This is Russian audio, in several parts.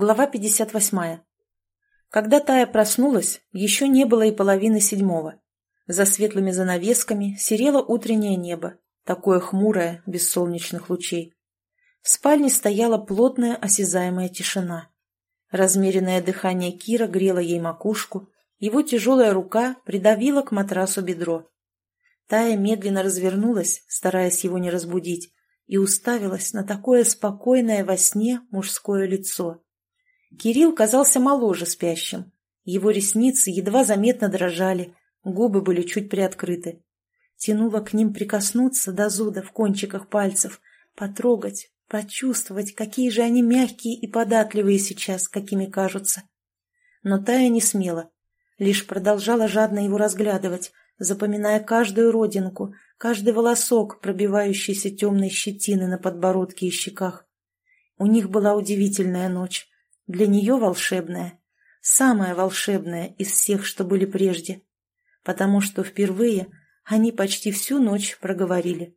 Глава 58. Когда Тая проснулась, еще не было и половины седьмого. За светлыми занавесками серело утреннее небо, такое хмурое, без солнечных лучей. В спальне стояла плотная осязаемая тишина. Размеренное дыхание Кира грело ей макушку, его тяжелая рука придавила к матрасу бедро. Тая медленно развернулась, стараясь его не разбудить, и уставилась на такое спокойное во сне мужское лицо. Кирилл казался моложе спящим. Его ресницы едва заметно дрожали, губы были чуть приоткрыты. Тянуло к ним прикоснуться до зуда в кончиках пальцев, потрогать, почувствовать, какие же они мягкие и податливые сейчас, какими кажутся. Но Тая не смела, лишь продолжала жадно его разглядывать, запоминая каждую родинку, каждый волосок, пробивающийся темной щетины на подбородке и щеках. У них была удивительная ночь. Для нее волшебная, самая волшебная из всех, что были прежде, потому что впервые они почти всю ночь проговорили.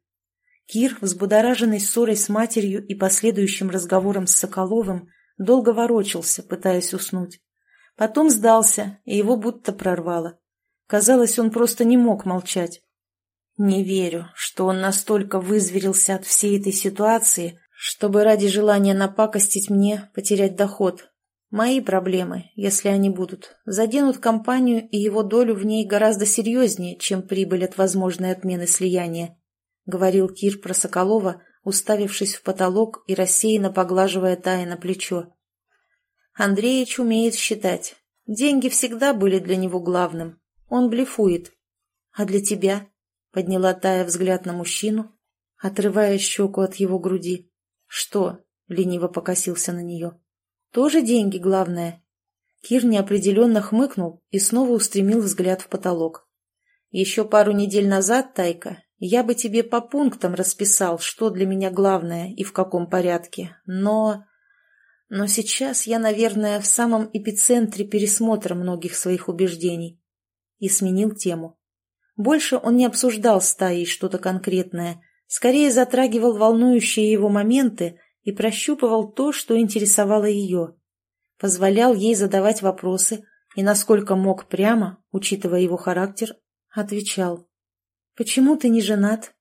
Кир, взбудораженный ссорой с матерью и последующим разговором с Соколовым, долго ворочался, пытаясь уснуть. Потом сдался, и его будто прорвало. Казалось, он просто не мог молчать. Не верю, что он настолько вызверился от всей этой ситуации, чтобы ради желания напакостить мне потерять доход. Мои проблемы, если они будут, заденут компанию и его долю в ней гораздо серьезнее, чем прибыль от возможной отмены слияния, — говорил Кир про Соколова, уставившись в потолок и рассеянно поглаживая Тая на плечо. Андреич умеет считать. Деньги всегда были для него главным. Он блефует. А для тебя? — подняла Тая взгляд на мужчину, отрывая щеку от его груди. «Что?» — лениво покосился на нее. «Тоже деньги, главное». Кир неопределенно хмыкнул и снова устремил взгляд в потолок. «Еще пару недель назад, Тайка, я бы тебе по пунктам расписал, что для меня главное и в каком порядке, но... Но сейчас я, наверное, в самом эпицентре пересмотра многих своих убеждений». И сменил тему. Больше он не обсуждал с Таей что-то конкретное, скорее затрагивал волнующие его моменты и прощупывал то, что интересовало ее. Позволял ей задавать вопросы и, насколько мог прямо, учитывая его характер, отвечал. «Почему ты не женат?»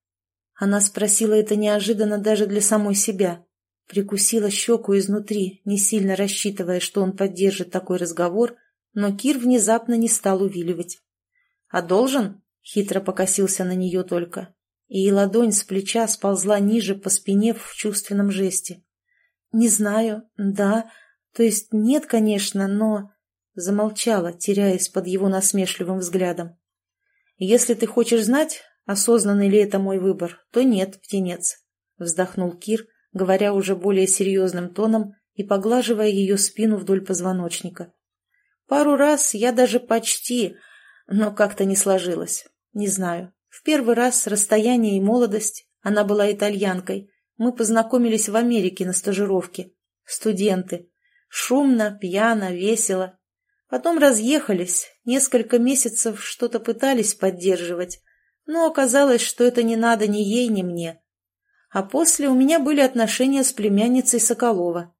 Она спросила это неожиданно даже для самой себя. Прикусила щеку изнутри, не сильно рассчитывая, что он поддержит такой разговор, но Кир внезапно не стал увиливать. «А должен?» — хитро покосился на нее только и ладонь с плеча сползла ниже по спине в чувственном жесте. «Не знаю, да, то есть нет, конечно, но...» Замолчала, теряясь под его насмешливым взглядом. «Если ты хочешь знать, осознанный ли это мой выбор, то нет, птенец», — вздохнул Кир, говоря уже более серьезным тоном и поглаживая ее спину вдоль позвоночника. «Пару раз я даже почти, но как-то не сложилось. Не знаю, в первый раз расстояние и молодость, она была итальянкой, мы познакомились в Америке на стажировке. Студенты. Шумно, пьяно, весело. Потом разъехались, несколько месяцев что-то пытались поддерживать, но оказалось, что это не надо ни ей, ни мне. А после у меня были отношения с племянницей Соколова.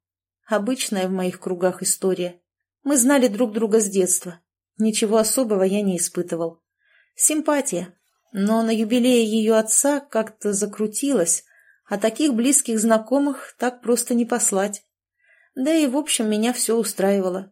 Обычная в моих кругах история. Мы знали друг друга с детства. Ничего особого я не испытывал. Симпатия, но на юбилее ее отца как-то закрутилось, а таких близких знакомых так просто не послать. Да и, в общем, меня все устраивало.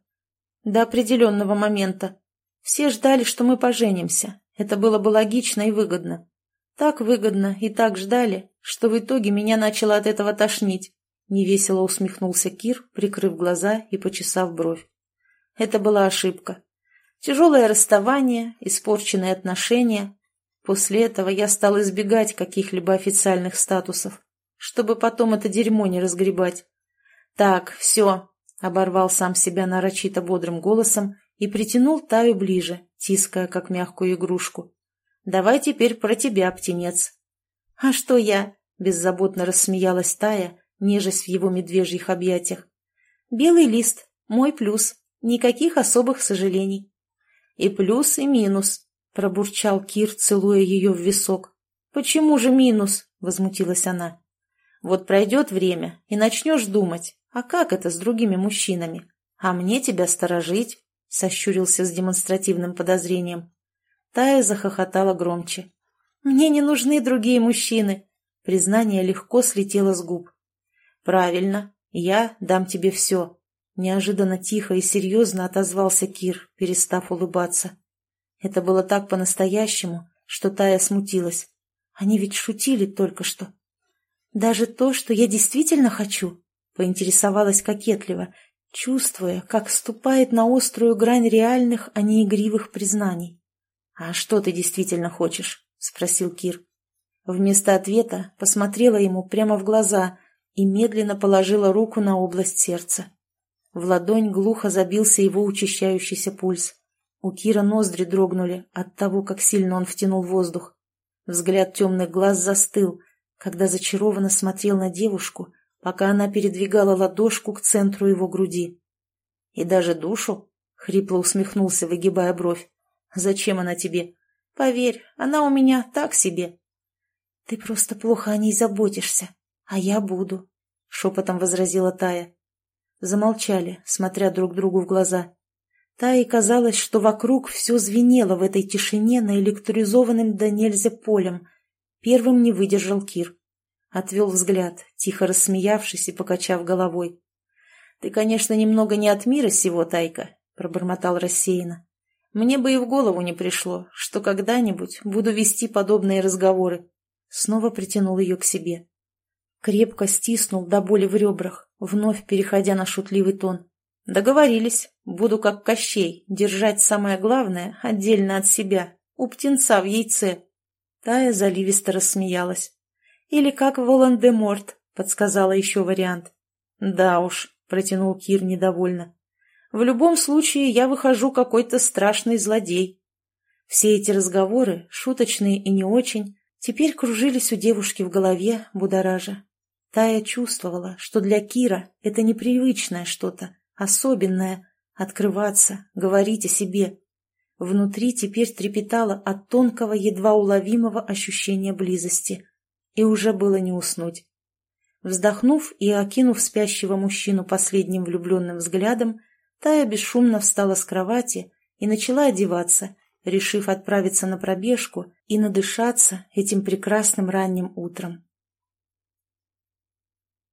До определенного момента. Все ждали, что мы поженимся. Это было бы логично и выгодно. Так выгодно и так ждали, что в итоге меня начало от этого тошнить. Невесело усмехнулся Кир, прикрыв глаза и почесав бровь. Это была ошибка. Тяжелое расставание, испорченные отношения, После этого я стал избегать каких-либо официальных статусов, чтобы потом это дерьмо не разгребать. «Так, все», — оборвал сам себя нарочито бодрым голосом и притянул Таю ближе, тиская, как мягкую игрушку. «Давай теперь про тебя, птенец». «А что я?» — беззаботно рассмеялась Тая, нежесть в его медвежьих объятиях. «Белый лист, мой плюс, никаких особых сожалений». «И плюс, и минус», — пробурчал Кир, целуя ее в висок. «Почему же минус?» — возмутилась она. «Вот пройдет время, и начнешь думать, «А как это с другими мужчинами? А мне тебя сторожить?» — сощурился с демонстративным подозрением. Тая захохотала громче. «Мне не нужны другие мужчины!» Признание легко слетело с губ. «Правильно, я дам тебе все», — неожиданно тихо и серьезно отозвался Кир, перестав улыбаться. Это было так по-настоящему, что Тая смутилась. Они ведь шутили только что. «Даже то, что я действительно хочу?» — поинтересовалась кокетливо, чувствуя, как ступает на острую грань реальных, а не игривых признаний. «А что ты действительно хочешь?» — спросил Кир. Вместо ответа посмотрела ему прямо в глаза и медленно положила руку на область сердца. В ладонь глухо забился его учащающийся пульс. У Кира ноздри дрогнули от того, как сильно он втянул воздух. Взгляд темных глаз застыл, когда зачарованно смотрел на девушку, пока она передвигала ладошку к центру его груди. «И даже душу?» — хрипло усмехнулся, выгибая бровь. «Зачем она тебе? Поверь, она у меня так себе». «Ты просто плохо о ней заботишься, а я буду», — шепотом возразила Тая. Замолчали, смотря друг другу в глаза. Тае казалось, что вокруг все звенело в этой тишине наэлектризованным до нельзя полем. Первым не выдержал Кир. Отвел взгляд, тихо рассмеявшись и покачав головой. — Ты, конечно, немного не от мира сего, Тайка, — пробормотал рассеянно. Мне бы и в голову не пришло, что когда-нибудь буду вести подобные разговоры. Снова притянул ее к себе. Крепко стиснул до боли в ребрах, вновь переходя на шутливый тон. Договорились. Буду как Кощей, держать самое главное отдельно от себя, у птенца в яйце. Тая заливисто рассмеялась. Или как Волан-де-Морт, подсказала еще вариант. Да уж, протянул Кир недовольно. В любом случае я выхожу какой-то страшный злодей. Все эти разговоры, шуточные и не очень, теперь кружились у девушки в голове, будоража. Тая чувствовала, что для Кира это непривычное что-то, особенное — открываться, говорить о себе. Внутри теперь трепетало от тонкого, едва уловимого ощущения близости. И уже было не уснуть. Вздохнув и окинув спящего мужчину последним влюбленным взглядом, Тая бесшумно встала с кровати и начала одеваться, решив отправиться на пробежку и надышаться этим прекрасным ранним утром.